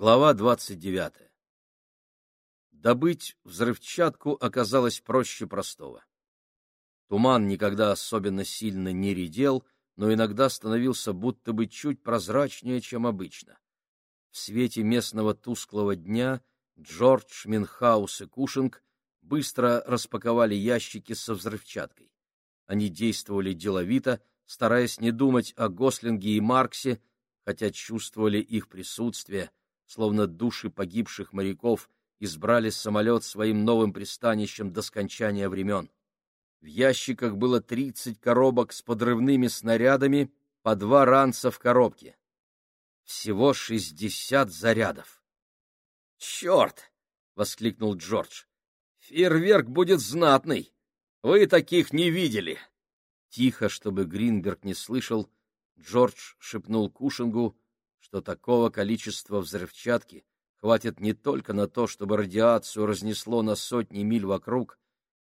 Глава 29. Добыть взрывчатку оказалось проще простого. Туман никогда особенно сильно не редел, но иногда становился будто бы чуть прозрачнее, чем обычно. В свете местного тусклого дня Джордж, Минхаус и Кушинг быстро распаковали ящики со взрывчаткой. Они действовали деловито, стараясь не думать о Гослинге и Марксе, хотя чувствовали их присутствие, словно души погибших моряков избрали самолет своим новым пристанищем до скончания времен. В ящиках было тридцать коробок с подрывными снарядами, по два ранца в коробке. Всего шестьдесят зарядов. «Черт!» — воскликнул Джордж. «Фейерверк будет знатный! Вы таких не видели!» Тихо, чтобы Гринберг не слышал, Джордж шепнул Кушингу, что такого количества взрывчатки хватит не только на то, чтобы радиацию разнесло на сотни миль вокруг,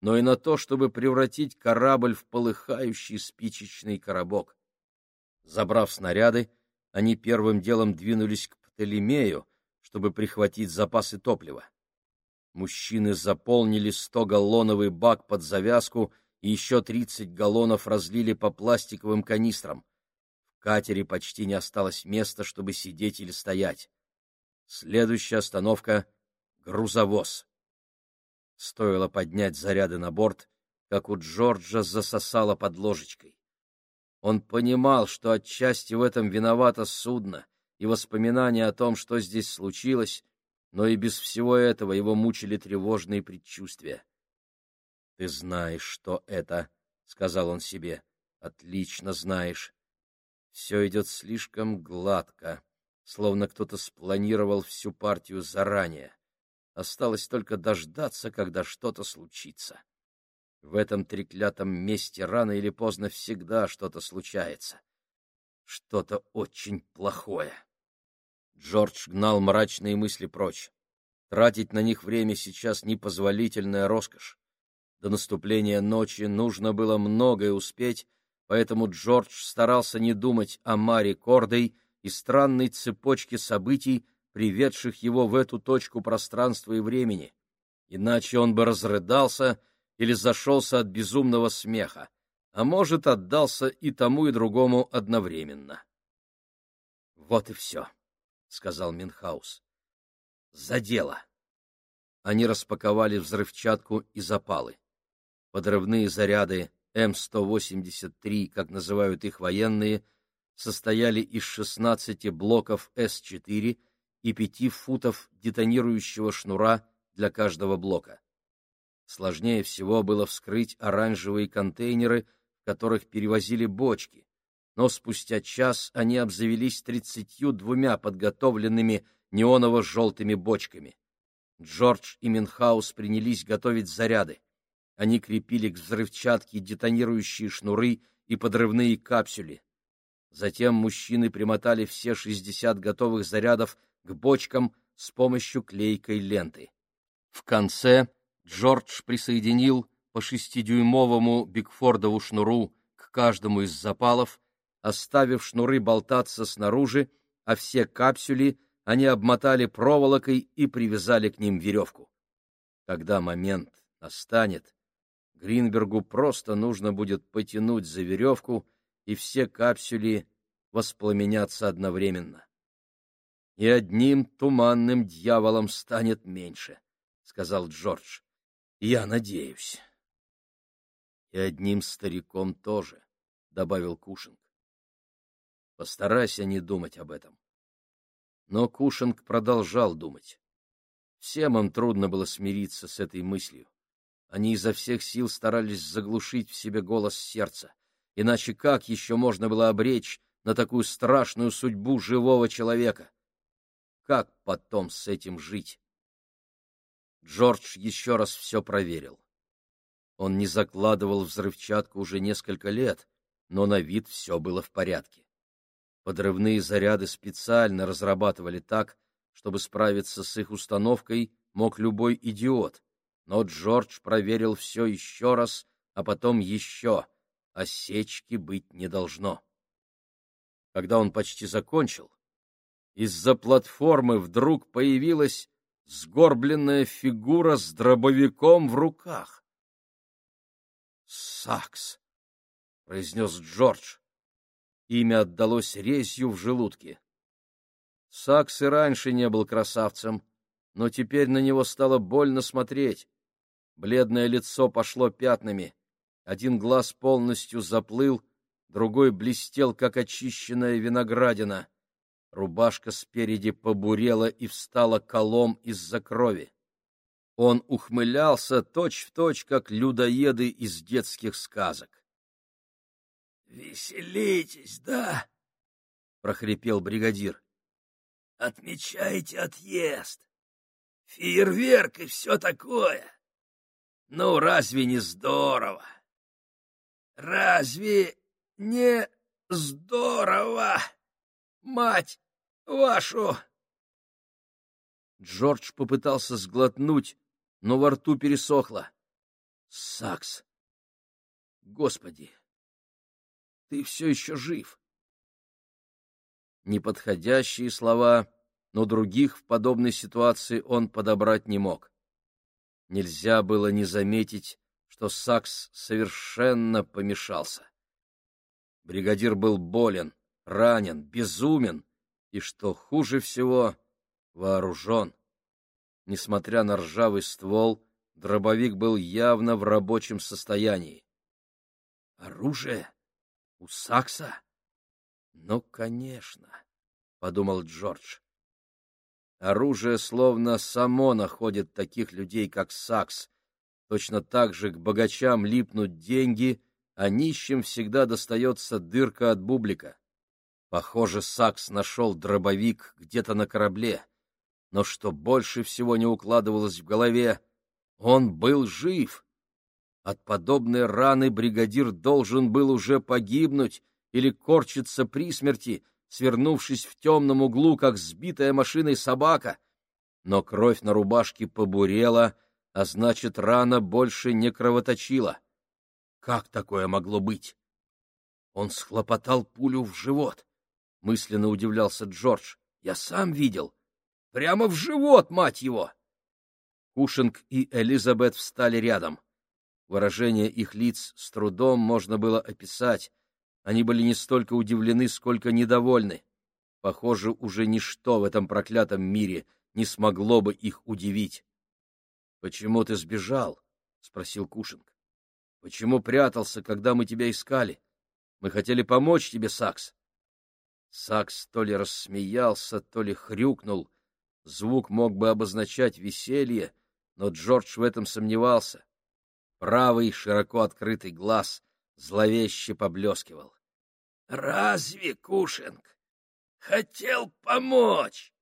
но и на то, чтобы превратить корабль в полыхающий спичечный коробок. Забрав снаряды, они первым делом двинулись к Птолемею, чтобы прихватить запасы топлива. Мужчины заполнили сто-галлоновый бак под завязку и еще тридцать галлонов разлили по пластиковым канистрам. Катере почти не осталось места, чтобы сидеть или стоять. Следующая остановка — грузовоз. Стоило поднять заряды на борт, как у Джорджа засосало под ложечкой. Он понимал, что отчасти в этом виновато судно и воспоминания о том, что здесь случилось, но и без всего этого его мучили тревожные предчувствия. — Ты знаешь, что это, — сказал он себе. — Отлично знаешь. Все идет слишком гладко, словно кто-то спланировал всю партию заранее. Осталось только дождаться, когда что-то случится. В этом треклятом месте рано или поздно всегда что-то случается. Что-то очень плохое. Джордж гнал мрачные мысли прочь. Тратить на них время сейчас непозволительная роскошь. До наступления ночи нужно было многое успеть, поэтому Джордж старался не думать о Маре Кордой и странной цепочке событий, приведших его в эту точку пространства и времени. Иначе он бы разрыдался или зашелся от безумного смеха, а может, отдался и тому, и другому одновременно. — Вот и все, — сказал Минхаус. — За дело. Они распаковали взрывчатку и запалы. Подрывные заряды М-183, как называют их военные, состояли из 16 блоков С-4 и 5 футов детонирующего шнура для каждого блока. Сложнее всего было вскрыть оранжевые контейнеры, в которых перевозили бочки, но спустя час они обзавелись тридцатью двумя подготовленными неоново-желтыми бочками. Джордж и Минхаус принялись готовить заряды. Они крепили к взрывчатке детонирующие шнуры и подрывные капсюли. Затем мужчины примотали все шестьдесят готовых зарядов к бочкам с помощью клейкой ленты. В конце Джордж присоединил по шестидюймовому Бигфордову шнуру к каждому из запалов, оставив шнуры болтаться снаружи, а все капсюли они обмотали проволокой и привязали к ним веревку. Когда момент настанет, Гринбергу просто нужно будет потянуть за веревку, и все капсюли воспламенятся одновременно. И одним туманным дьяволом станет меньше, — сказал Джордж. — Я надеюсь. — И одним стариком тоже, — добавил Кушинг. — Постарайся не думать об этом. Но Кушинг продолжал думать. Всем им трудно было смириться с этой мыслью. Они изо всех сил старались заглушить в себе голос сердца. Иначе как еще можно было обречь на такую страшную судьбу живого человека? Как потом с этим жить? Джордж еще раз все проверил. Он не закладывал взрывчатку уже несколько лет, но на вид все было в порядке. Подрывные заряды специально разрабатывали так, чтобы справиться с их установкой мог любой идиот, но Джордж проверил все еще раз, а потом еще. Осечки быть не должно. Когда он почти закончил, из-за платформы вдруг появилась сгорбленная фигура с дробовиком в руках. «Сакс!» — произнес Джордж. Имя отдалось резью в желудке. Сакс и раньше не был красавцем, но теперь на него стало больно смотреть. Бледное лицо пошло пятнами, один глаз полностью заплыл, другой блестел, как очищенная виноградина. Рубашка спереди побурела и встала колом из-за крови. Он ухмылялся точь-в-точь, точь, как людоеды из детских сказок. — Веселитесь, да? — прохрипел бригадир. — Отмечайте отъезд. Фейерверк и все такое. Ну, разве не здорово? Разве не здорово, мать вашу!» Джордж попытался сглотнуть, но во рту пересохло. «Сакс! Господи! Ты все еще жив!» Неподходящие слова, но других в подобной ситуации он подобрать не мог. Нельзя было не заметить, что Сакс совершенно помешался. Бригадир был болен, ранен, безумен и, что хуже всего, вооружен. Несмотря на ржавый ствол, дробовик был явно в рабочем состоянии. «Оружие? У Сакса?» «Ну, конечно», — подумал Джордж. Оружие словно само находит таких людей, как Сакс. Точно так же к богачам липнут деньги, а нищим всегда достается дырка от бублика. Похоже, Сакс нашел дробовик где-то на корабле. Но что больше всего не укладывалось в голове, он был жив. От подобной раны бригадир должен был уже погибнуть или корчиться при смерти, свернувшись в темном углу, как сбитая машиной собака. Но кровь на рубашке побурела, а значит, рана больше не кровоточила. Как такое могло быть? Он схлопотал пулю в живот мысленно удивлялся Джордж. Я сам видел. Прямо в живот, мать его! Кушинг и Элизабет встали рядом. Выражение их лиц с трудом можно было описать. Они были не столько удивлены, сколько недовольны. Похоже, уже ничто в этом проклятом мире не смогло бы их удивить. — Почему ты сбежал? — спросил Кушинг. — Почему прятался, когда мы тебя искали? Мы хотели помочь тебе, Сакс. Сакс то ли рассмеялся, то ли хрюкнул. Звук мог бы обозначать веселье, но Джордж в этом сомневался. Правый, широко открытый глаз зловеще поблескивал. — Разве, Кушинг, хотел помочь?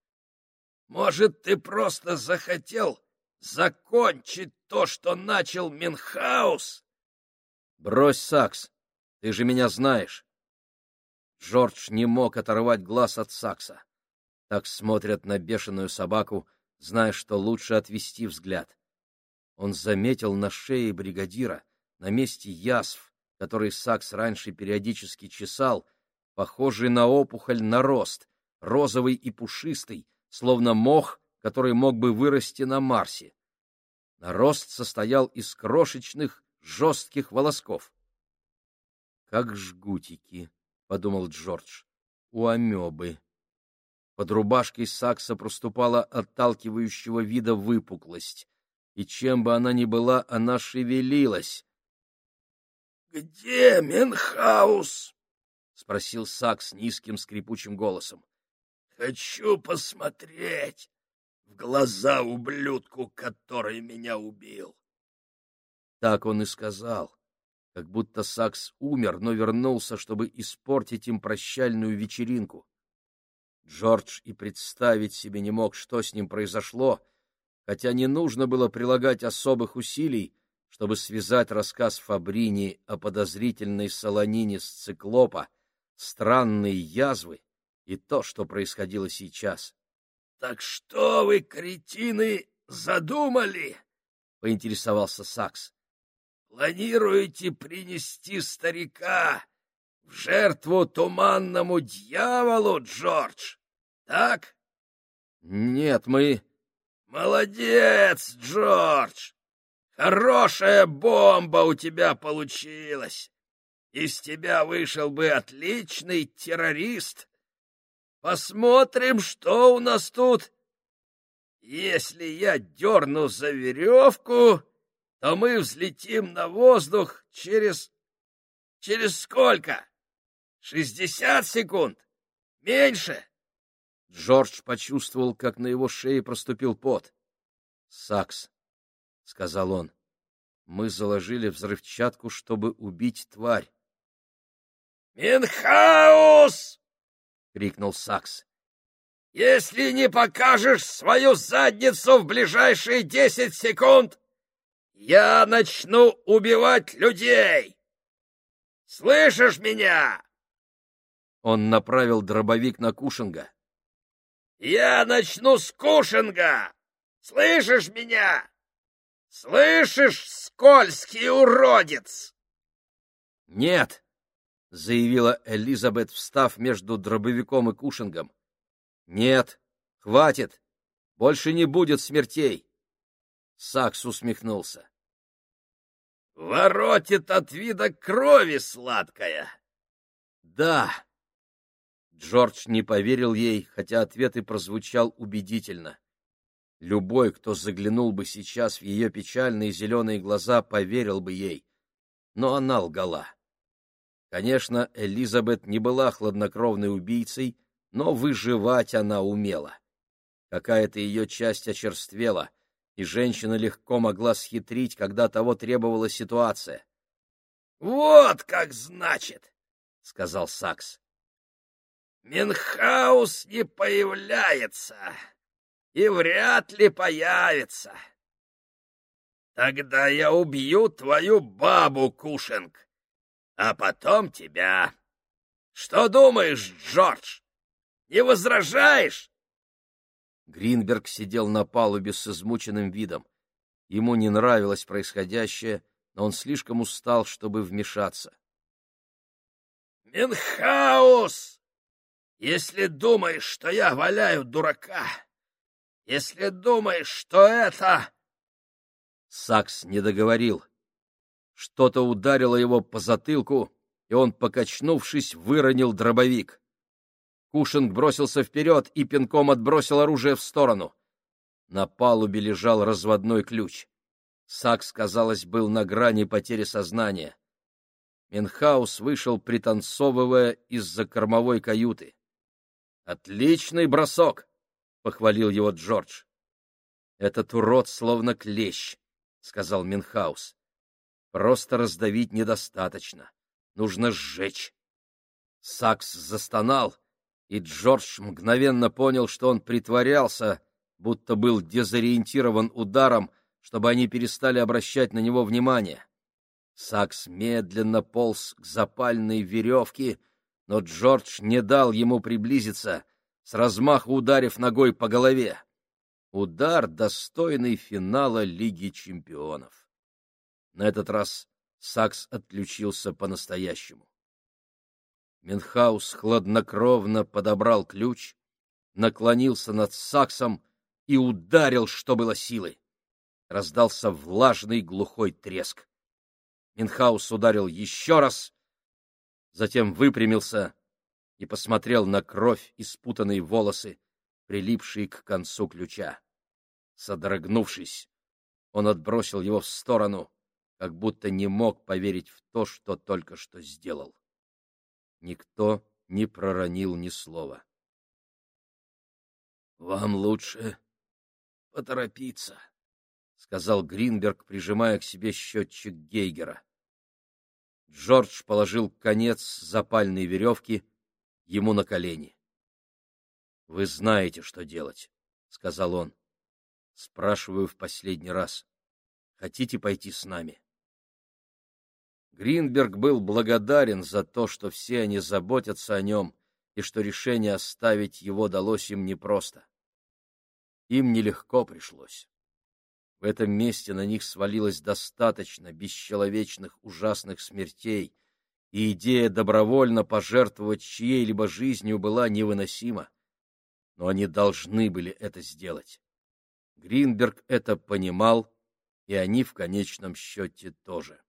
Может, ты просто захотел закончить то, что начал Минхаус? — Брось, Сакс, ты же меня знаешь. Джордж не мог оторвать глаз от Сакса. Так смотрят на бешеную собаку, зная, что лучше отвести взгляд. Он заметил на шее бригадира, на месте язв, который Сакс раньше периодически чесал, похожий на опухоль нарост, розовый и пушистый, словно мох, который мог бы вырасти на Марсе. Нарост состоял из крошечных, жестких волосков. Как жгутики, подумал Джордж. У амебы. Под рубашкой Сакса проступала отталкивающего вида выпуклость, и чем бы она ни была, она шевелилась. — Где Менхаус? — спросил Сакс низким скрипучим голосом. — Хочу посмотреть в глаза ублюдку, который меня убил. Так он и сказал как будто Сакс умер, но вернулся, чтобы испортить им прощальную вечеринку. Джордж и представить себе не мог, что с ним произошло, хотя не нужно было прилагать особых усилий, чтобы связать рассказ Фабрини о подозрительной солонине с циклопа, странные язвы и то, что происходило сейчас. — Так что вы, кретины, задумали? — поинтересовался Сакс. Планируете принести старика в жертву туманному дьяволу, Джордж? так? Нет, мы... Молодец, Джордж! Хорошая бомба у тебя получилась. Из тебя вышел бы отличный террорист. Посмотрим, что у нас тут. Если я дерну за веревку, то мы взлетим на воздух через... Через сколько? Шестьдесят секунд? Меньше? Джордж почувствовал, как на его шее проступил пот. — Сакс, — сказал он, — мы заложили взрывчатку, чтобы убить тварь. «Минхаус!» — крикнул Сакс. «Если не покажешь свою задницу в ближайшие десять секунд, я начну убивать людей! Слышишь меня?» Он направил дробовик на Кушинга. «Я начну с Кушинга! Слышишь меня? Слышишь, скользкий уродец?» «Нет!» — заявила Элизабет, встав между дробовиком и кушингом. — Нет, хватит. Больше не будет смертей. Сакс усмехнулся. — Воротит от вида крови сладкая. — Да. Джордж не поверил ей, хотя ответ и прозвучал убедительно. Любой, кто заглянул бы сейчас в ее печальные зеленые глаза, поверил бы ей. Но она лгала. Конечно, Элизабет не была хладнокровной убийцей, но выживать она умела. Какая-то ее часть очерствела, и женщина легко могла схитрить, когда того требовала ситуация. — Вот как значит, — сказал Сакс. — Минхаус не появляется и вряд ли появится. Тогда я убью твою бабу, Кушинг а потом тебя. Что думаешь, Джордж? Не возражаешь? Гринберг сидел на палубе с измученным видом. Ему не нравилось происходящее, но он слишком устал, чтобы вмешаться. «Минхаус! Если думаешь, что я валяю дурака, если думаешь, что это...» Сакс не договорил. Что-то ударило его по затылку, и он, покачнувшись, выронил дробовик. Кушинг бросился вперед и пинком отбросил оружие в сторону. На палубе лежал разводной ключ. Сакс, казалось, был на грани потери сознания. Минхаус вышел, пританцовывая из-за кормовой каюты. «Отличный бросок!» — похвалил его Джордж. «Этот урод словно клещ», — сказал Минхаус. Просто раздавить недостаточно. Нужно сжечь. Сакс застонал, и Джордж мгновенно понял, что он притворялся, будто был дезориентирован ударом, чтобы они перестали обращать на него внимание. Сакс медленно полз к запальной веревке, но Джордж не дал ему приблизиться, с размаху ударив ногой по голове. Удар, достойный финала Лиги чемпионов. На этот раз Сакс отключился по-настоящему. Менхаус хладнокровно подобрал ключ, наклонился над Саксом и ударил, что было силы. Раздался влажный глухой треск. Минхаус ударил еще раз, затем выпрямился и посмотрел на кровь и спутанные волосы, прилипшие к концу ключа. Содрогнувшись, он отбросил его в сторону как будто не мог поверить в то, что только что сделал. Никто не проронил ни слова. — Вам лучше поторопиться, — сказал Гринберг, прижимая к себе счетчик Гейгера. Джордж положил конец запальной веревки ему на колени. — Вы знаете, что делать, — сказал он. — Спрашиваю в последний раз. Хотите пойти с нами? Гринберг был благодарен за то, что все они заботятся о нем, и что решение оставить его далось им непросто. Им нелегко пришлось. В этом месте на них свалилось достаточно бесчеловечных ужасных смертей, и идея добровольно пожертвовать чьей-либо жизнью была невыносима. но они должны были это сделать. Гринберг это понимал, и они в конечном счете тоже.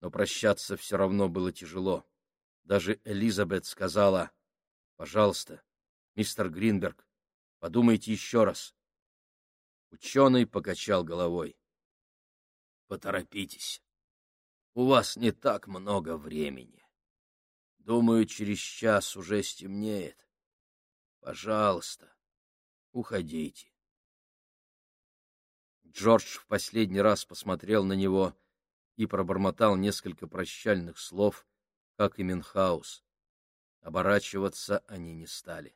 Но прощаться все равно было тяжело. Даже Элизабет сказала, «Пожалуйста, мистер Гринберг, подумайте еще раз». Ученый покачал головой. «Поторопитесь. У вас не так много времени. Думаю, через час уже стемнеет. Пожалуйста, уходите». Джордж в последний раз посмотрел на него и пробормотал несколько прощальных слов, как и Минхаус. Оборачиваться они не стали.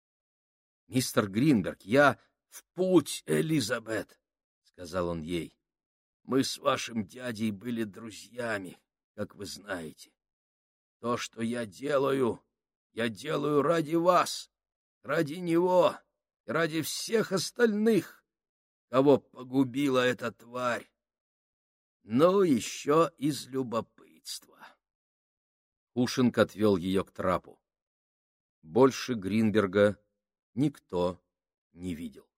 — Мистер Гринберг, я в путь, Элизабет, — сказал он ей. — Мы с вашим дядей были друзьями, как вы знаете. То, что я делаю, я делаю ради вас, ради него и ради всех остальных, кого погубила эта тварь. Ну, еще из любопытства. Кушинг отвел ее к трапу. Больше Гринберга никто не видел.